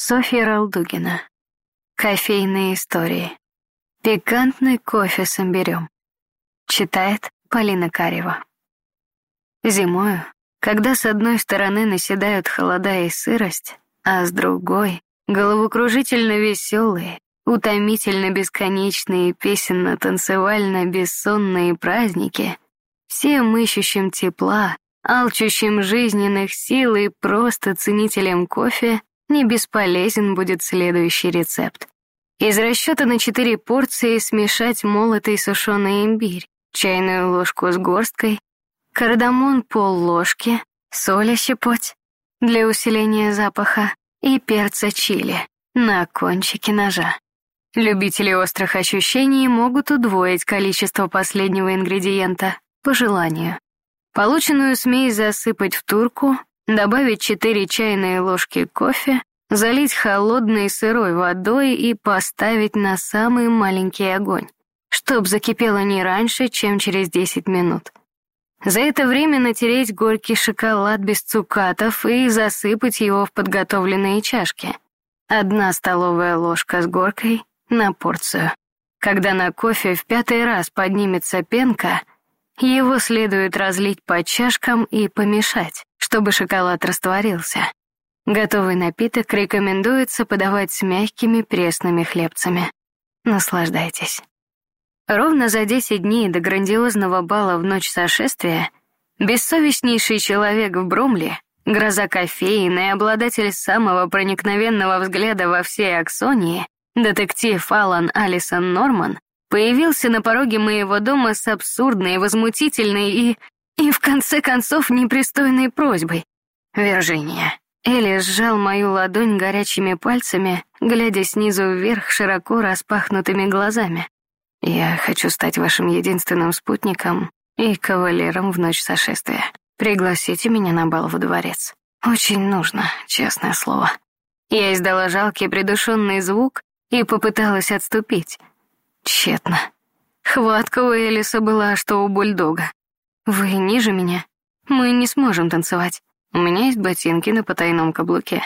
Софья Ралдугина. Кофейные истории. Пикантный кофе с имбирем. Читает Полина Карева. Зимою, когда с одной стороны наседают холода и сырость, а с другой — головокружительно веселые, утомительно бесконечные песенно-танцевально-бессонные праздники, всем ищущим тепла, алчущим жизненных сил и просто ценителям кофе не бесполезен будет следующий рецепт. Из расчета на четыре порции смешать молотый сушеный имбирь, чайную ложку с горсткой, кардамон пол-ложки, соли щепоть для усиления запаха и перца чили на кончике ножа. Любители острых ощущений могут удвоить количество последнего ингредиента по желанию. Полученную смесь засыпать в турку, добавить 4 чайные ложки кофе, залить холодной сырой водой и поставить на самый маленький огонь, чтоб закипело не раньше, чем через 10 минут. За это время натереть горький шоколад без цукатов и засыпать его в подготовленные чашки. Одна столовая ложка с горкой на порцию. Когда на кофе в пятый раз поднимется пенка, его следует разлить по чашкам и помешать чтобы шоколад растворился. Готовый напиток рекомендуется подавать с мягкими пресными хлебцами. Наслаждайтесь. Ровно за 10 дней до грандиозного бала в ночь сошествия бессовестнейший человек в Бромле, гроза кофеин и обладатель самого проникновенного взгляда во всей Аксонии, детектив Алан Алисон Норман, появился на пороге моего дома с абсурдной, возмутительной и и в конце концов непристойной просьбой. «Виржиния». Элли сжал мою ладонь горячими пальцами, глядя снизу вверх широко распахнутыми глазами. «Я хочу стать вашим единственным спутником и кавалером в ночь сошествия. Пригласите меня на бал во дворец. Очень нужно, честное слово». Я издала жалкий придушенный звук и попыталась отступить. Тщетно. Хватка у Элиса была, что у бульдога. «Вы ниже меня. Мы не сможем танцевать. У меня есть ботинки на потайном каблуке.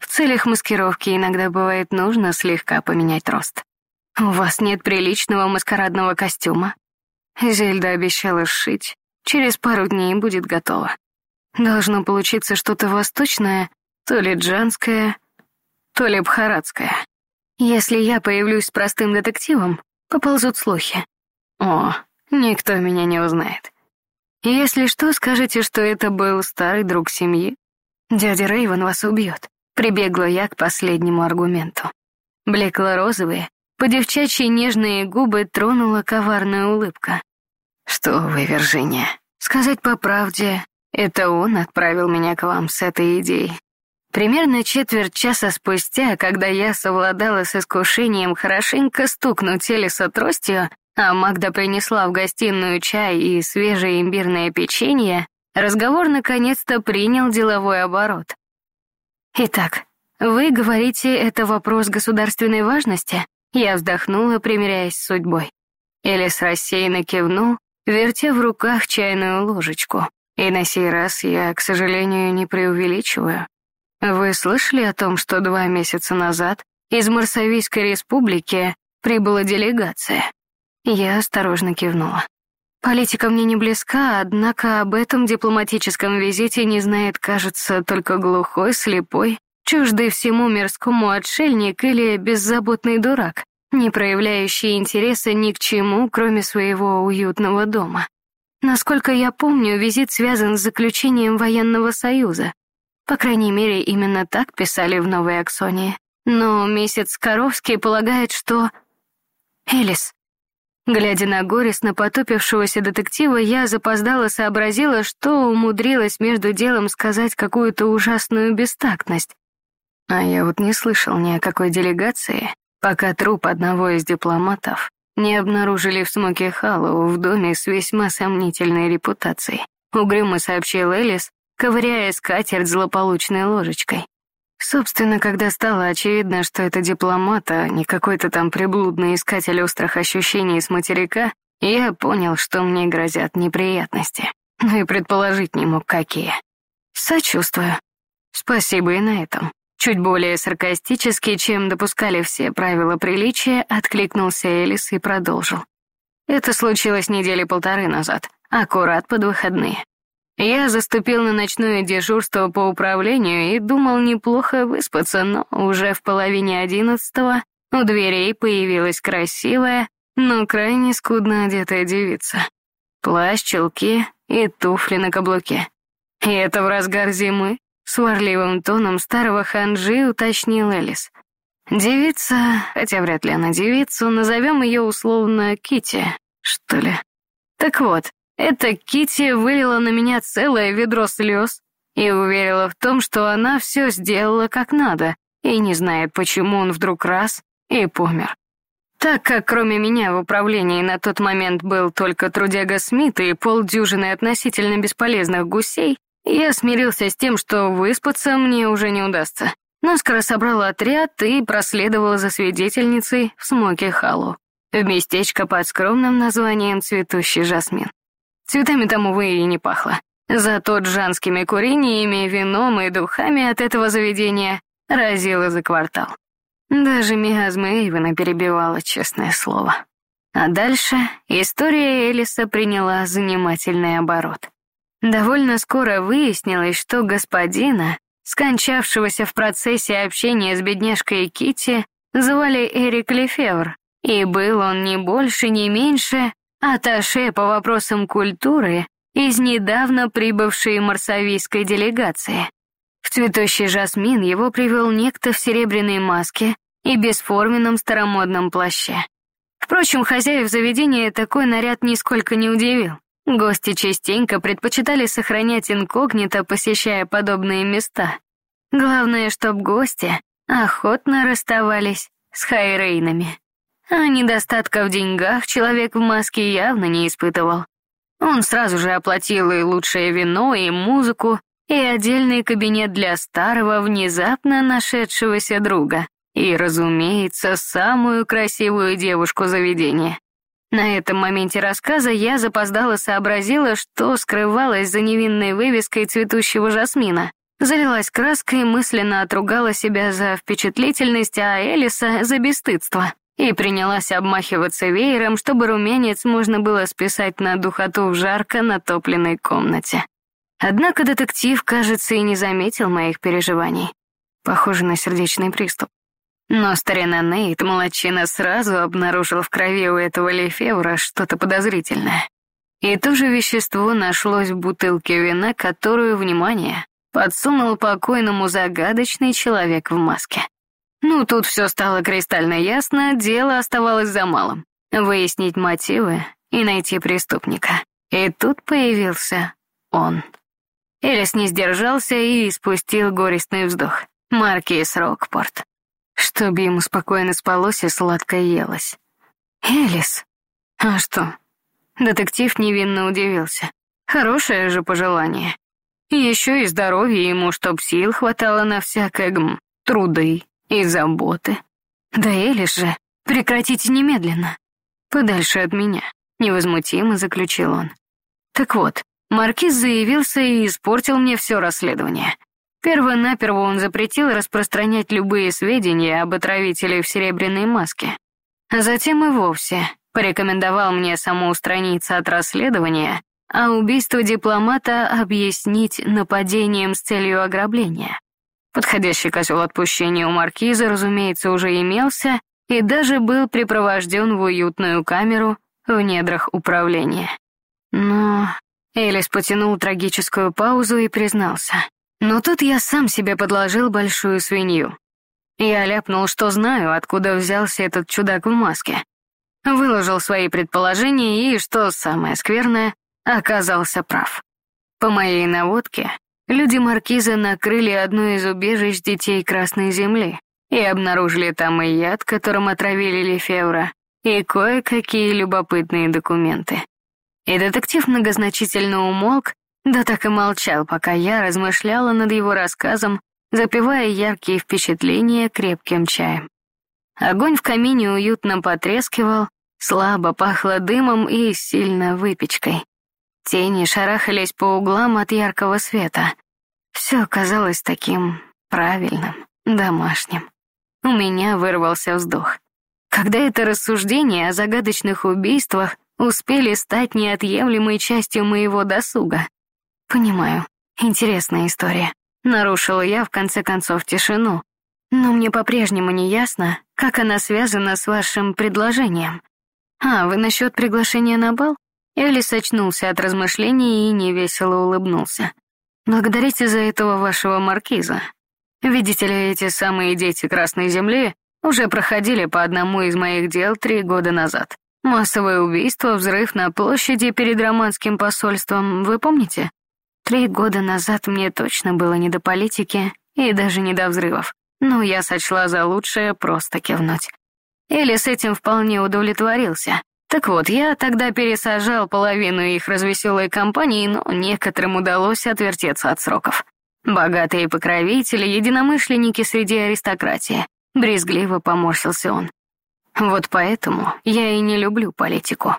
В целях маскировки иногда бывает нужно слегка поменять рост. У вас нет приличного маскарадного костюма. Зельда обещала сшить. Через пару дней будет готово. Должно получиться что-то восточное, то ли джанское, то ли бхаратское. Если я появлюсь с простым детективом, поползут слухи. О, никто меня не узнает. Если что, скажите, что это был старый друг семьи. Дядя Рейвен вас убьет. Прибегла я к последнему аргументу. Блекло-розовые, по-девчачьи нежные губы тронула коварная улыбка. «Что вы, Виржиния? Сказать по правде, это он отправил меня к вам с этой идеей. Примерно четверть часа спустя, когда я совладала с искушением хорошенько стукнуть Элиса тростью, а Магда принесла в гостиную чай и свежее имбирное печенье, разговор наконец-то принял деловой оборот. «Итак, вы говорите, это вопрос государственной важности?» Я вздохнула, примиряясь с судьбой. Элис рассеянно кивнул, вертя в руках чайную ложечку. И на сей раз я, к сожалению, не преувеличиваю. Вы слышали о том, что два месяца назад из Марсавийской республики прибыла делегация? Я осторожно кивнула. Политика мне не близка, однако об этом дипломатическом визите не знает, кажется, только глухой, слепой, чуждый всему мирскому отшельник или беззаботный дурак, не проявляющий интереса ни к чему, кроме своего уютного дома. Насколько я помню, визит связан с заключением военного союза. По крайней мере, именно так писали в Новой Аксонии. Но месяц Коровский полагает, что... Элис, Глядя на горестно потупившегося детектива, я запоздала сообразила, что умудрилась между делом сказать какую-то ужасную бестактность. А я вот не слышал ни о какой делегации, пока труп одного из дипломатов не обнаружили в Смоке Халлоу в доме с весьма сомнительной репутацией. Угрюмо сообщил Элис, ковыряя скатерть злополучной ложечкой. Собственно, когда стало очевидно, что это дипломат, а не какой-то там приблудный искатель острых ощущений с материка, я понял, что мне грозят неприятности. Ну и предположить не мог, какие. Сочувствую. Спасибо и на этом. Чуть более саркастически, чем допускали все правила приличия, откликнулся Элис и продолжил. Это случилось недели полторы назад, аккурат под выходные. Я заступил на ночное дежурство по управлению и думал неплохо выспаться, но уже в половине одиннадцатого у дверей появилась красивая, но крайне скудно одетая девица. Плащ, чулки и туфли на каблуке. И это в разгар зимы, сварливым тоном старого ханжи уточнил Элис. Девица, хотя вряд ли она девица, назовем ее условно Кити, что ли. Так вот, эта Кити вылила на меня целое ведро слез и уверила в том, что она все сделала как надо, и не знает, почему он вдруг раз и помер. Так как кроме меня в управлении на тот момент был только трудяга Смит и полдюжины относительно бесполезных гусей, я смирился с тем, что выспаться мне уже не удастся. Наскоро собрал отряд и проследовал за свидетельницей в Смоки Халлу, в местечко под скромным названием «Цветущий жасмин». Цветами там, увы, и не пахло. Зато джанскими курениями, вином и духами от этого заведения разило за квартал. Даже миазма Эйвена перебивала, честное слово. А дальше история Элиса приняла занимательный оборот. Довольно скоро выяснилось, что господина, скончавшегося в процессе общения с бедняжкой Кити, звали Эрик Лефевр, и был он не больше, не меньше аташе по вопросам культуры из недавно прибывшей марсавийской делегации. В цветущий жасмин его привел некто в серебряной маске и бесформенном старомодном плаще. Впрочем, хозяев заведения такой наряд нисколько не удивил. Гости частенько предпочитали сохранять инкогнито, посещая подобные места. Главное, чтоб гости охотно расставались с хайрейнами. А недостатка в деньгах человек в маске явно не испытывал. Он сразу же оплатил и лучшее вино, и музыку, и отдельный кабинет для старого, внезапно нашедшегося друга, и, разумеется, самую красивую девушку заведения. На этом моменте рассказа я запоздала сообразила, что скрывалось за невинной вывеской цветущего жасмина. Залилась краской и мысленно отругала себя за впечатлительность, а Элиса — за бесстыдство и принялась обмахиваться веером, чтобы румянец можно было списать на духоту в жарко натопленной комнате. Однако детектив, кажется, и не заметил моих переживаний. Похоже на сердечный приступ. Но старина Нейт, молодчина, сразу обнаружил в крови у этого Лефевра что-то подозрительное. И то же вещество нашлось в бутылке вина, которую, внимание, подсунул покойному загадочный человек в маске. Ну, тут все стало кристально ясно, дело оставалось за малым. Выяснить мотивы и найти преступника. И тут появился он. Элис не сдержался и испустил горестный вздох. Маркис Рокпорт. Чтобы ему спокойно спалось и сладко елось. Элис? А что? Детектив невинно удивился. Хорошее же пожелание. Еще и здоровье ему, чтоб сил хватало на всякое гм, труды и заботы. Да Элис же, прекратите немедленно. Подальше от меня, невозмутимо заключил он. Так вот, Маркиз заявился и испортил мне все расследование. Перво-наперво он запретил распространять любые сведения об отравителе в серебряной маске. А затем и вовсе порекомендовал мне самоустраниться от расследования, а убийство дипломата объяснить нападением с целью ограбления. Подходящий козел отпущения у маркиза, разумеется, уже имелся и даже был припровожден в уютную камеру в недрах управления. Но Элис потянул трагическую паузу и признался. Но тут я сам себе подложил большую свинью. Я ляпнул, что знаю, откуда взялся этот чудак в маске. Выложил свои предположения и, что самое скверное, оказался прав. По моей наводке, Люди Маркиза накрыли одно из убежищ детей Красной Земли и обнаружили там и яд, которым отравили Лефевра, и кое-какие любопытные документы. И детектив многозначительно умолк, да так и молчал, пока я размышляла над его рассказом, запивая яркие впечатления крепким чаем. Огонь в камине уютно потрескивал, слабо пахло дымом и сильно выпечкой. Тени шарахались по углам от яркого света. Все казалось таким правильным, домашним. У меня вырвался вздох. Когда это рассуждение о загадочных убийствах успели стать неотъемлемой частью моего досуга? Понимаю, интересная история. Нарушила я в конце концов тишину. Но мне по-прежнему не ясно, как она связана с вашим предложением. А, вы насчет приглашения на бал? Элис очнулся от размышлений и невесело улыбнулся. Благодарите за этого вашего маркиза. Видите ли, эти самые дети Красной Земли уже проходили по одному из моих дел три года назад. Массовое убийство, взрыв на площади перед романским посольством, вы помните? Три года назад мне точно было не до политики и даже не до взрывов, но я сочла за лучшее просто кивнуть. Или с этим вполне удовлетворился. Так вот, я тогда пересажал половину их развеселой компании, но некоторым удалось отвертеться от сроков. Богатые покровители, единомышленники среди аристократии. Брезгливо поморщился он. Вот поэтому я и не люблю политику.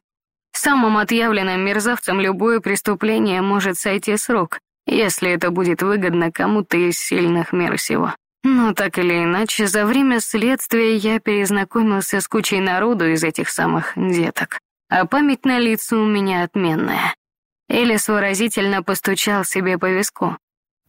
Самым отъявленным мерзавцем любое преступление может сойти с рук, если это будет выгодно кому-то из сильных мира сего. Но так или иначе, за время следствия я перезнакомился с кучей народу из этих самых деток. А память на лица у меня отменная. Элис выразительно постучал себе по виску.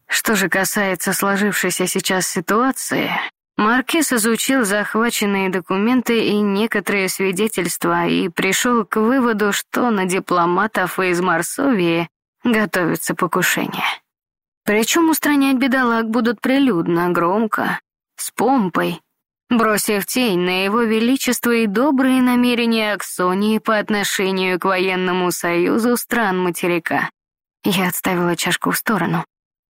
Что же касается сложившейся сейчас ситуации, Маркиз изучил захваченные документы и некоторые свидетельства и пришел к выводу, что на дипломатов из Марсовии готовится покушение. Причем устранять бедолаг будут прилюдно, громко, с помпой, бросив тень на его величество и добрые намерения Аксонии по отношению к военному союзу стран материка. Я отставила чашку в сторону.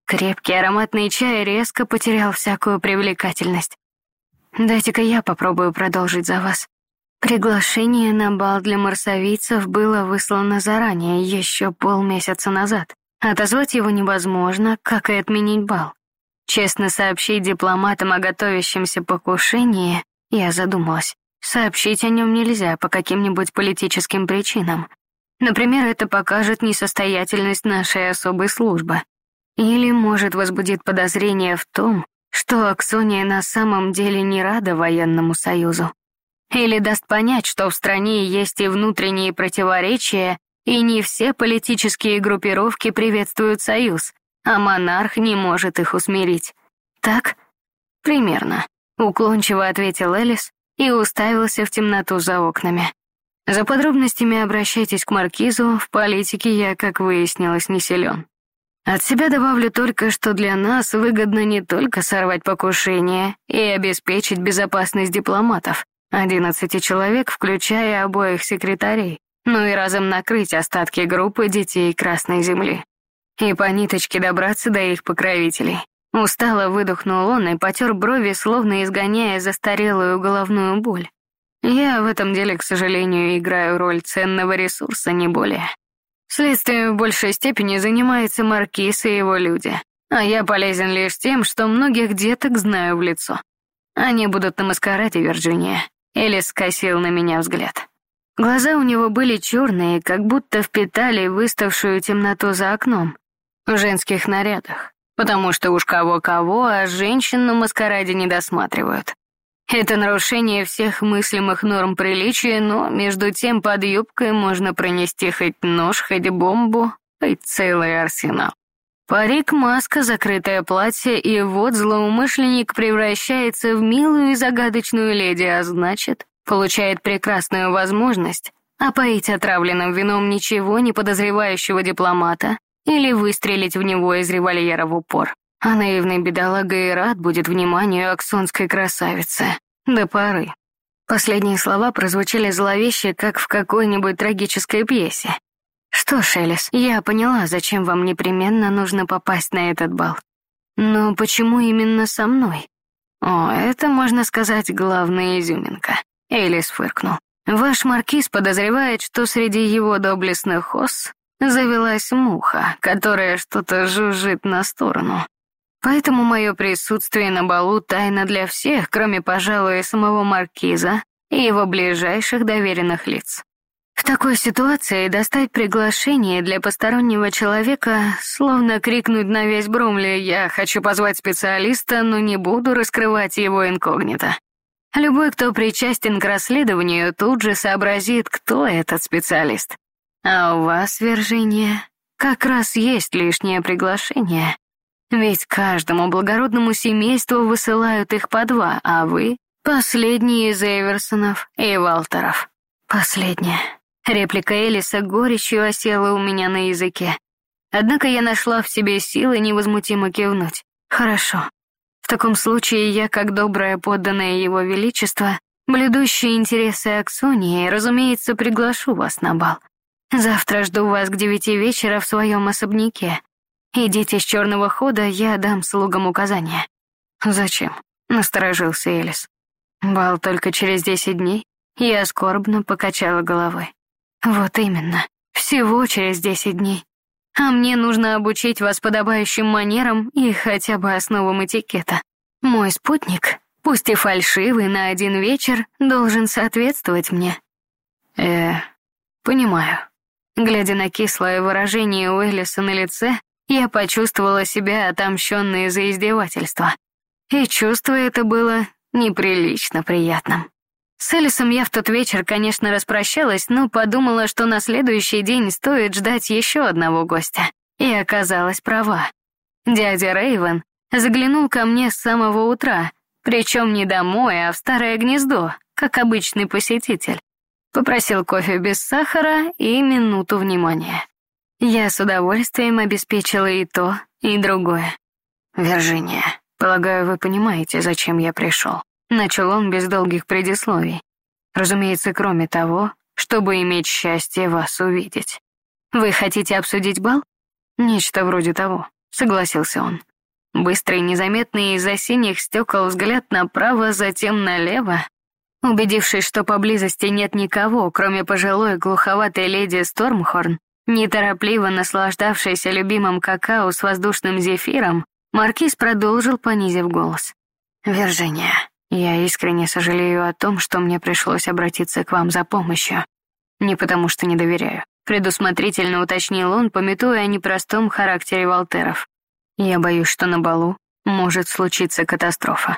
Крепкий ароматный чай резко потерял всякую привлекательность. Дайте-ка я попробую продолжить за вас. Приглашение на бал для марсовийцев было выслано заранее, еще полмесяца назад. Отозвать его невозможно, как и отменить бал. Честно сообщить дипломатам о готовящемся покушении, я задумалась. Сообщить о нем нельзя по каким-нибудь политическим причинам. Например, это покажет несостоятельность нашей особой службы. Или, может, возбудит подозрение в том, что Аксония на самом деле не рада военному союзу. Или даст понять, что в стране есть и внутренние противоречия, и не все политические группировки приветствуют союз, а монарх не может их усмирить. Так? Примерно. Уклончиво ответил Элис и уставился в темноту за окнами. За подробностями обращайтесь к маркизу, в политике я, как выяснилось, не силен. От себя добавлю только, что для нас выгодно не только сорвать покушение и обеспечить безопасность дипломатов, одиннадцати человек, включая обоих секретарей, но и разом накрыть остатки группы детей Красной Земли. И по ниточке добраться до их покровителей. Устало выдохнул он и потер брови, словно изгоняя застарелую головную боль. Я в этом деле, к сожалению, играю роль ценного ресурса, не более. Следствием в большей степени занимается Маркиз и его люди, а я полезен лишь тем, что многих деток знаю в лицо. Они будут на маскараде, Вирджиния. Элис скосил на меня взгляд. Глаза у него были черные, как будто впитали выставшую темноту за окном. В женских нарядах. Потому что уж кого-кого, а женщин на маскараде не досматривают. Это нарушение всех мыслимых норм приличия, но между тем под юбкой можно пронести хоть нож, хоть бомбу, хоть целый арсенал. Парик, маска, закрытое платье, и вот злоумышленник превращается в милую и загадочную леди, а значит, получает прекрасную возможность опоить отравленным вином ничего не подозревающего дипломата или выстрелить в него из револьвера в упор. А наивный бедолага и рад будет вниманию аксонской красавицы. До поры. Последние слова прозвучали зловеще, как в какой-нибудь трагической пьесе. Что ж, Элис, я поняла, зачем вам непременно нужно попасть на этот бал. Но почему именно со мной? О, это, можно сказать, главная изюминка. Элис фыркнул. Ваш маркиз подозревает, что среди его доблестных ос завелась муха, которая что-то жужжит на сторону. Поэтому мое присутствие на балу тайна для всех, кроме, пожалуй, самого маркиза и его ближайших доверенных лиц. В такой ситуации достать приглашение для постороннего человека, словно крикнуть на весь Брумли «Я хочу позвать специалиста, но не буду раскрывать его инкогнито». Любой, кто причастен к расследованию, тут же сообразит, кто этот специалист. А у вас, Виржиния, как раз есть лишнее приглашение. Ведь каждому благородному семейству высылают их по два, а вы — последние из Эверсонов и Валтеров. Последняя. Реплика Элиса горечью осела у меня на языке. Однако я нашла в себе силы невозмутимо кивнуть. Хорошо. В таком случае я, как добрая подданная его величества, блюдущая интересы Аксонии, разумеется, приглашу вас на бал. Завтра жду вас к девяти вечера в своем особняке. Идите с черного хода, я дам слугам указания. Зачем? Насторожился Элис. Бал только через десять дней. Я скорбно покачала головой. Вот именно. Всего через десять дней. А мне нужно обучить вас подобающим манерам и хотя бы основам этикета. Мой спутник, пусть и фальшивый на один вечер, должен соответствовать мне. Э, понимаю. Глядя на кислое выражение Уэллиса на лице, я почувствовала себя отомщенной за издевательство. И чувство это было неприлично приятным. С Элисом я в тот вечер, конечно, распрощалась, но подумала, что на следующий день стоит ждать еще одного гостя. И оказалась права. Дядя Рейвен заглянул ко мне с самого утра, причем не домой, а в старое гнездо, как обычный посетитель. Попросил кофе без сахара и минуту внимания. Я с удовольствием обеспечила и то, и другое. «Виржиния, полагаю, вы понимаете, зачем я пришел?» Начал он без долгих предисловий. Разумеется, кроме того, чтобы иметь счастье вас увидеть. «Вы хотите обсудить бал?» «Нечто вроде того», — согласился он. Быстрый, незаметный из-за синих стекол взгляд направо, затем налево, Убедившись, что поблизости нет никого, кроме пожилой глуховатой леди Стормхорн, неторопливо наслаждавшейся любимым какао с воздушным зефиром, Маркиз продолжил, понизив голос. «Виржиния, я искренне сожалею о том, что мне пришлось обратиться к вам за помощью. Не потому что не доверяю», предусмотрительно уточнил он, пометуя о непростом характере Волтеров. «Я боюсь, что на балу может случиться катастрофа».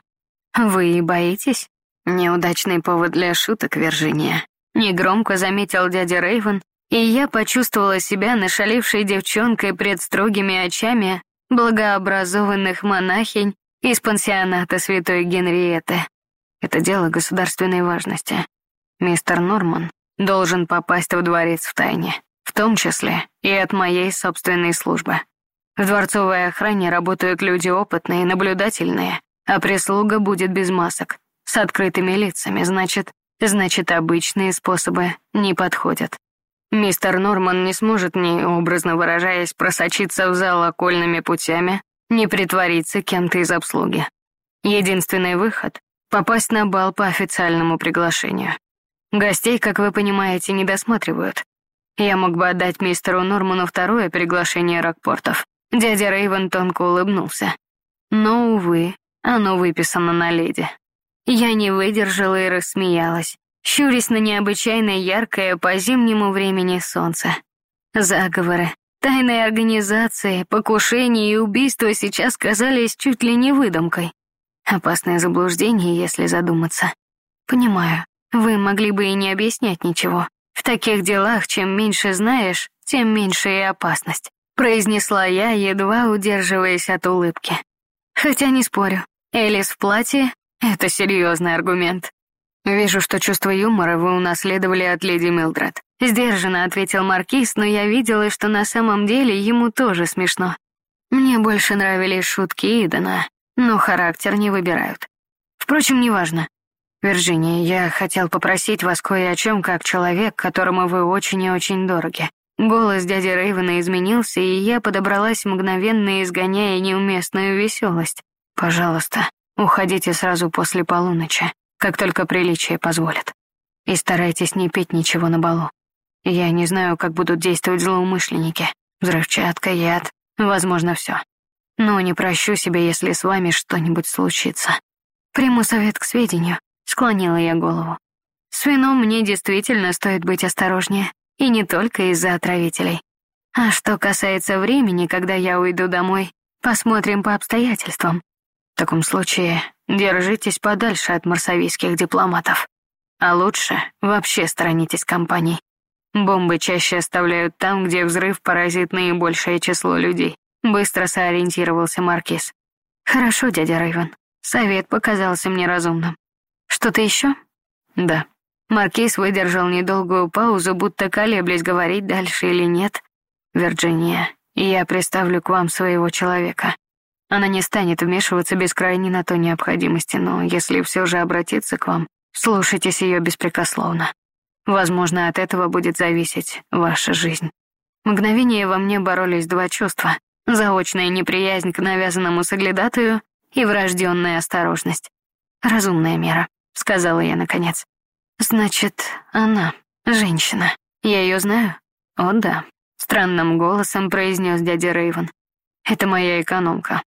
«Вы и боитесь?» Неудачный повод для шуток, Виржиния. Негромко заметил дядя Рейвен, и я почувствовала себя нашалившей девчонкой пред строгими очами благообразованных монахинь из пансионата святой Генриетты. Это дело государственной важности. Мистер Норман должен попасть в дворец в тайне, в том числе и от моей собственной службы. В дворцовой охране работают люди опытные, наблюдательные, а прислуга будет без масок с открытыми лицами, значит, значит, обычные способы не подходят. Мистер Норман не сможет, ни образно выражаясь, просочиться в зал окольными путями, не притвориться кем-то из обслуги. Единственный выход — попасть на бал по официальному приглашению. Гостей, как вы понимаете, не досматривают. Я мог бы отдать мистеру Норману второе приглашение Рокпортов. Дядя Рейвен тонко улыбнулся. Но, увы, оно выписано на леди. Я не выдержала и рассмеялась, щурясь на необычайно яркое по зимнему времени солнце. Заговоры, тайные организации, покушения и убийства сейчас казались чуть ли не выдумкой. Опасное заблуждение, если задуматься. Понимаю, вы могли бы и не объяснять ничего. В таких делах, чем меньше знаешь, тем меньше и опасность. Произнесла я, едва удерживаясь от улыбки. Хотя не спорю, Элис в платье это серьезный аргумент. Вижу, что чувство юмора вы унаследовали от леди Милдред. Сдержанно ответил Маркиз, но я видела, что на самом деле ему тоже смешно. Мне больше нравились шутки Идана, но характер не выбирают. Впрочем, неважно. Вирджиния, я хотел попросить вас кое о чем, как человек, которому вы очень и очень дороги. Голос дяди Рейвена изменился, и я подобралась мгновенно, изгоняя неуместную веселость. Пожалуйста, Уходите сразу после полуночи, как только приличие позволит. И старайтесь не пить ничего на балу. Я не знаю, как будут действовать злоумышленники. Взрывчатка, яд, возможно, все. Но не прощу себе, если с вами что-нибудь случится. Приму совет к сведению, склонила я голову. С вином мне действительно стоит быть осторожнее. И не только из-за отравителей. А что касается времени, когда я уйду домой, посмотрим по обстоятельствам. В таком случае держитесь подальше от марсавийских дипломатов. А лучше вообще сторонитесь компаний. Бомбы чаще оставляют там, где взрыв поразит наибольшее число людей. Быстро сориентировался Маркиз. Хорошо, дядя Рейвен. Совет показался мне разумным. Что-то еще? Да. Маркиз выдержал недолгую паузу, будто колеблясь, говорить дальше или нет. Вирджиния, я представлю к вам своего человека. Она не станет вмешиваться без крайней на то необходимости, но если все же обратиться к вам, слушайтесь ее беспрекословно. Возможно, от этого будет зависеть ваша жизнь. Мгновение во мне боролись два чувства. Заочная неприязнь к навязанному соглядатую и врожденная осторожность. «Разумная мера», — сказала я наконец. «Значит, она, женщина. Я ее знаю?» «О, да», — странным голосом произнес дядя Рейвен. «Это моя экономка.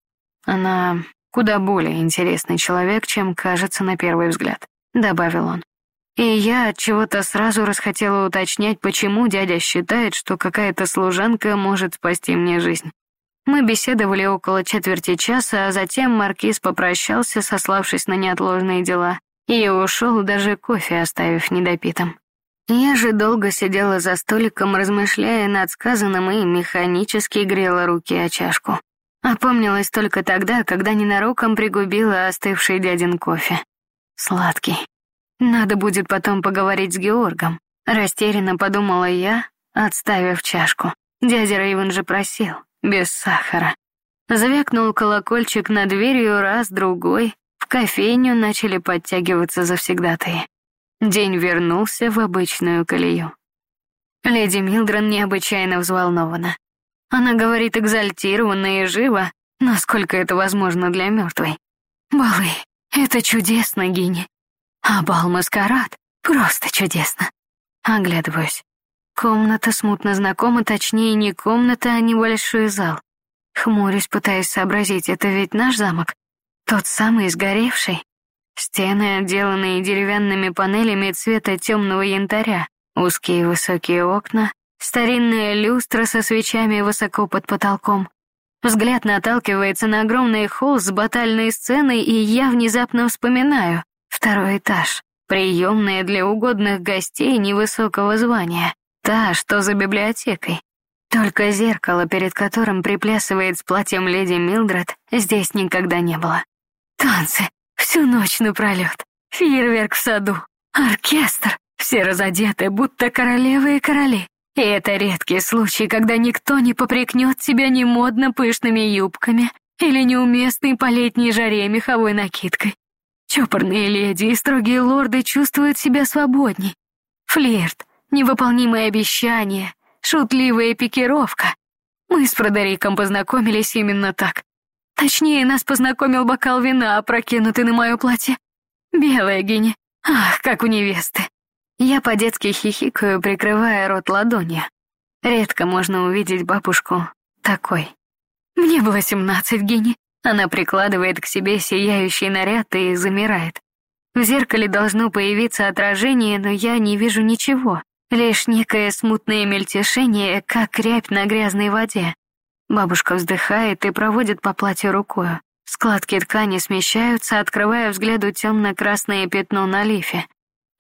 Она куда более интересный человек, чем кажется на первый взгляд», — добавил он. И я от чего-то сразу расхотела уточнять, почему дядя считает, что какая-то служанка может спасти мне жизнь. Мы беседовали около четверти часа, а затем маркиз попрощался, сославшись на неотложные дела, и ушел, даже кофе оставив недопитым. Я же долго сидела за столиком, размышляя над сказанным и механически грела руки о чашку. Опомнилась только тогда, когда ненароком пригубила остывший дядин кофе. Сладкий. Надо будет потом поговорить с Георгом. Растерянно подумала я, отставив чашку. Дядя Рейвен же просил без сахара. Звякнул колокольчик над дверью раз, другой. В кофейню начали подтягиваться завсегдатые. День вернулся в обычную колею. Леди Милдрон необычайно взволнована. Она говорит экзальтированно и живо, насколько это возможно для мертвой. Балы — это чудесно, Гини. А бал-маскарад — просто чудесно. Оглядываюсь. Комната смутно знакома, точнее, не комната, а небольшой зал. Хмурюсь, пытаясь сообразить, это ведь наш замок? Тот самый сгоревший? Стены, отделанные деревянными панелями цвета темного янтаря, узкие высокие окна, старинная люстра со свечами высоко под потолком. Взгляд наталкивается на огромный холл с батальной сценой, и я внезапно вспоминаю. Второй этаж. Приемная для угодных гостей невысокого звания. Та, что за библиотекой. Только зеркало, перед которым приплясывает с платьем леди Милдред, здесь никогда не было. Танцы, всю ночь напролет, фейерверк в саду, оркестр, все разодеты, будто королевы и короли. И это редкий случай, когда никто не попрекнет тебя ни модно пышными юбками или неуместной по летней жаре меховой накидкой. Чопорные леди и строгие лорды чувствуют себя свободней. Флирт, невыполнимые обещания, шутливая пикировка. Мы с Фредериком познакомились именно так. Точнее, нас познакомил бокал вина, опрокинутый на мое платье. Белая гини. Ах, как у невесты. Я по-детски хихикаю, прикрывая рот ладонью. Редко можно увидеть бабушку такой. Мне было семнадцать гини. Она прикладывает к себе сияющий наряд и замирает. В зеркале должно появиться отражение, но я не вижу ничего. Лишь некое смутное мельтешение, как рябь на грязной воде. Бабушка вздыхает и проводит по платью рукою. Складки ткани смещаются, открывая взгляду темно-красное пятно на лифе.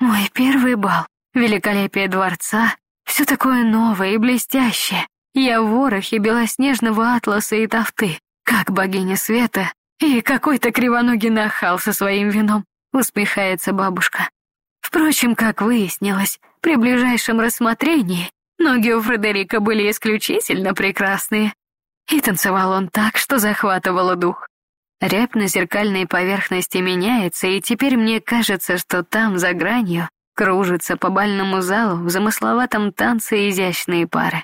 Мой первый бал, великолепие дворца, все такое новое и блестящее. Я в ворохе белоснежного атласа и тафты, как богиня света, и какой-то кривоногий нахал со своим вином, усмехается бабушка. Впрочем, как выяснилось, при ближайшем рассмотрении ноги у Фредерика были исключительно прекрасные. И танцевал он так, что захватывало дух. Рябь на зеркальной поверхности меняется, и теперь мне кажется, что там, за гранью, кружатся по бальному залу в замысловатом танце изящные пары.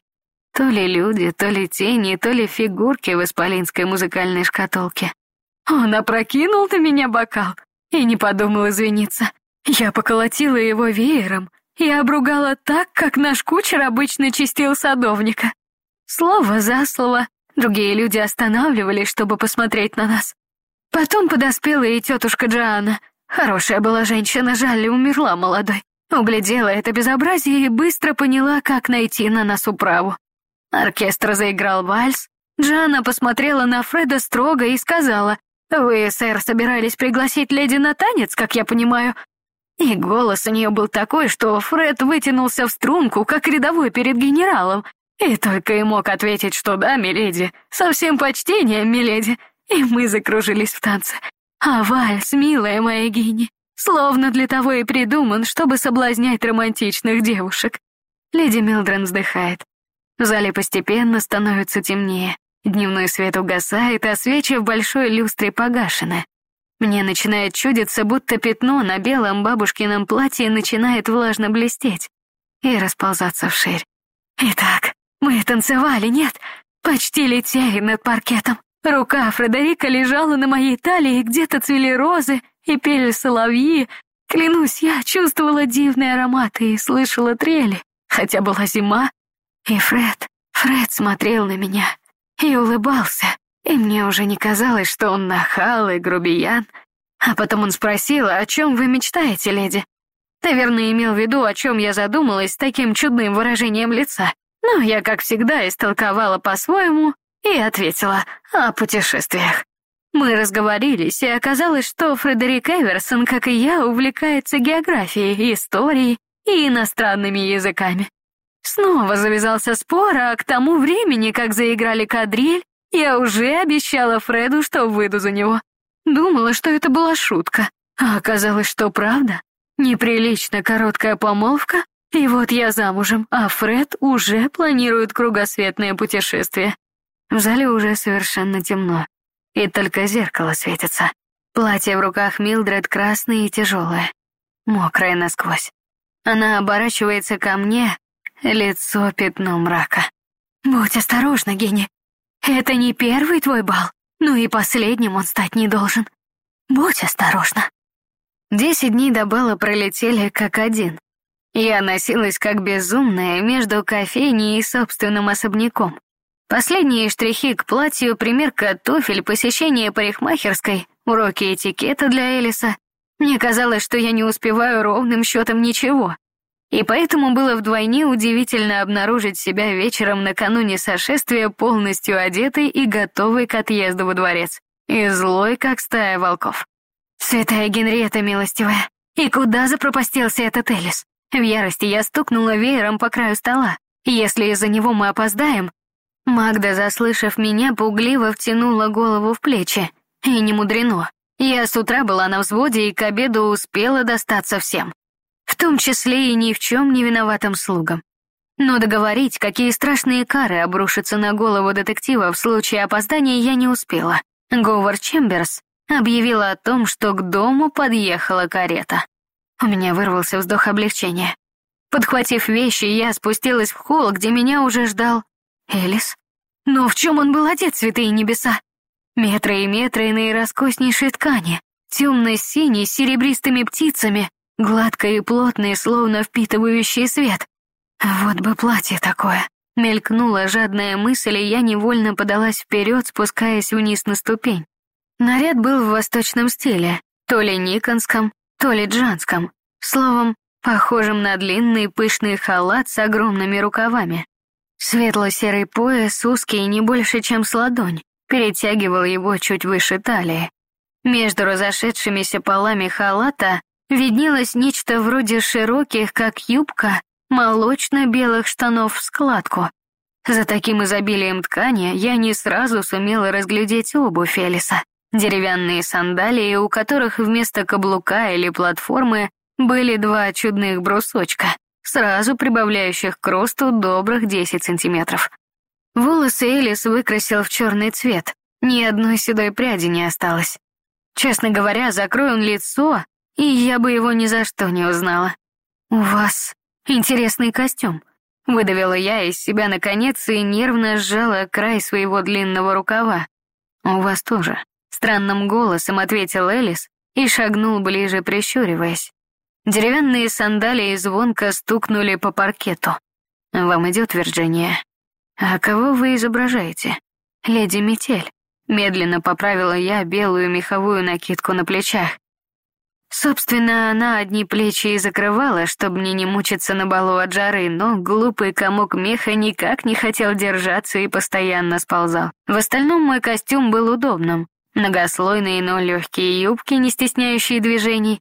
То ли люди, то ли тени, то ли фигурки в исполинской музыкальной шкатулке. Он опрокинул на меня бокал и не подумал извиниться. Я поколотила его веером и обругала так, как наш кучер обычно чистил садовника. Слово за слово, другие люди останавливались, чтобы посмотреть на нас. Потом подоспела и тетушка Джоанна. Хорошая была женщина, жаль, умерла молодой. Углядела это безобразие и быстро поняла, как найти на нас управу. Оркестр заиграл вальс. Джанна посмотрела на Фреда строго и сказала, «Вы, сэр, собирались пригласить леди на танец, как я понимаю?» И голос у нее был такой, что Фред вытянулся в струнку, как рядовой перед генералом, и только и мог ответить, что да, миледи, со всем почтением, миледи. И мы закружились в танце. А вальс, милая моя Гини, словно для того и придуман, чтобы соблазнять романтичных девушек. Леди Милдрен вздыхает. В зале постепенно становится темнее. Дневной свет угасает, а свечи в большой люстре погашены. Мне начинает чудиться, будто пятно на белом бабушкином платье начинает влажно блестеть и расползаться вширь. Итак, мы танцевали, нет? Почти летели над паркетом. Рука Фредерика лежала на моей талии, где-то цвели розы и пели соловьи. Клянусь, я чувствовала дивные ароматы и слышала трели, хотя была зима. И Фред, Фред смотрел на меня и улыбался, и мне уже не казалось, что он нахал и грубиян. А потом он спросил, о чем вы мечтаете, леди? Наверное, имел в виду, о чем я задумалась с таким чудным выражением лица. Но я, как всегда, истолковала по-своему и ответила о путешествиях. Мы разговорились, и оказалось, что Фредерик Эверсон, как и я, увлекается географией, историей и иностранными языками. Снова завязался спор, а к тому времени, как заиграли кадриль, я уже обещала Фреду, что выйду за него. Думала, что это была шутка, а оказалось, что правда. Неприлично короткая помолвка, и вот я замужем, а Фред уже планирует кругосветное путешествие. В зале уже совершенно темно, и только зеркало светится. Платье в руках Милдред красное и тяжелое, мокрое насквозь. Она оборачивается ко мне, лицо пятно мрака. «Будь осторожна, Генни. Это не первый твой бал, но и последним он стать не должен. Будь осторожна». Десять дней до бала пролетели как один. Я носилась как безумная между кофейней и собственным особняком. Последние штрихи к платью, примерка туфель, посещение парикмахерской, уроки этикета для Элиса. Мне казалось, что я не успеваю ровным счетом ничего. И поэтому было вдвойне удивительно обнаружить себя вечером накануне сошествия полностью одетой и готовой к отъезду во дворец. И злой, как стая волков. Святая Генриетта милостивая, и куда запропастился этот Элис? В ярости я стукнула веером по краю стола. Если из-за него мы опоздаем... Магда, заслышав меня, пугливо втянула голову в плечи. И не мудрено. Я с утра была на взводе и к обеду успела достаться всем. В том числе и ни в чем не виноватым слугам. Но договорить, какие страшные кары обрушатся на голову детектива в случае опоздания, я не успела. Говард Чемберс объявила о том, что к дому подъехала карета. У меня вырвался вздох облегчения. Подхватив вещи, я спустилась в холл, где меня уже ждал Элис. Но в чем он был одет, святые небеса? Метры и метры наироскоснейшей ткани, темно-синей с серебристыми птицами, гладкой и плотной, словно впитывающий свет. Вот бы платье такое. Мелькнула жадная мысль, и я невольно подалась вперед, спускаясь вниз на ступень. Наряд был в восточном стиле, то ли никонском, то ли джанском, словом, похожим на длинный пышный халат с огромными рукавами. Светло-серый пояс, узкий не больше, чем с ладонь, перетягивал его чуть выше талии. Между разошедшимися полами халата виднелось нечто вроде широких, как юбка, молочно-белых штанов в складку. За таким изобилием ткани я не сразу сумела разглядеть обувь Элиса. Деревянные сандалии, у которых вместо каблука или платформы были два чудных брусочка, сразу прибавляющих к росту добрых 10 сантиметров. Волосы Элис выкрасил в черный цвет, ни одной седой пряди не осталось. Честно говоря, закрой он лицо, и я бы его ни за что не узнала. «У вас интересный костюм», — выдавила я из себя наконец и нервно сжала край своего длинного рукава. «У вас тоже», Странным голосом ответил Элис и шагнул ближе, прищуриваясь. Деревянные сандалии звонко стукнули по паркету. «Вам идет, Вирджиния?» «А кого вы изображаете?» «Леди Метель», — медленно поправила я белую меховую накидку на плечах. Собственно, она одни плечи и закрывала, чтобы мне не мучиться на балу от жары, но глупый комок меха никак не хотел держаться и постоянно сползал. В остальном мой костюм был удобным. Многослойные, но легкие юбки, не стесняющие движений,